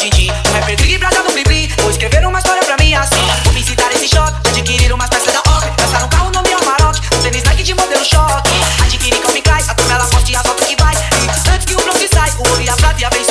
hoje em. Um rapper brasa no blibli. Vou escrever uma história pra mim assim. Vou visitar esse shopping, adquirir umas peças da Oca. Passar um carro no meu Amarok, um tênis Nike de modelo choque. Adquirir Calvin Klein, a turma ela poste as fotos que vai. E antes que o bloco sai, o ouro e a prata e a benção.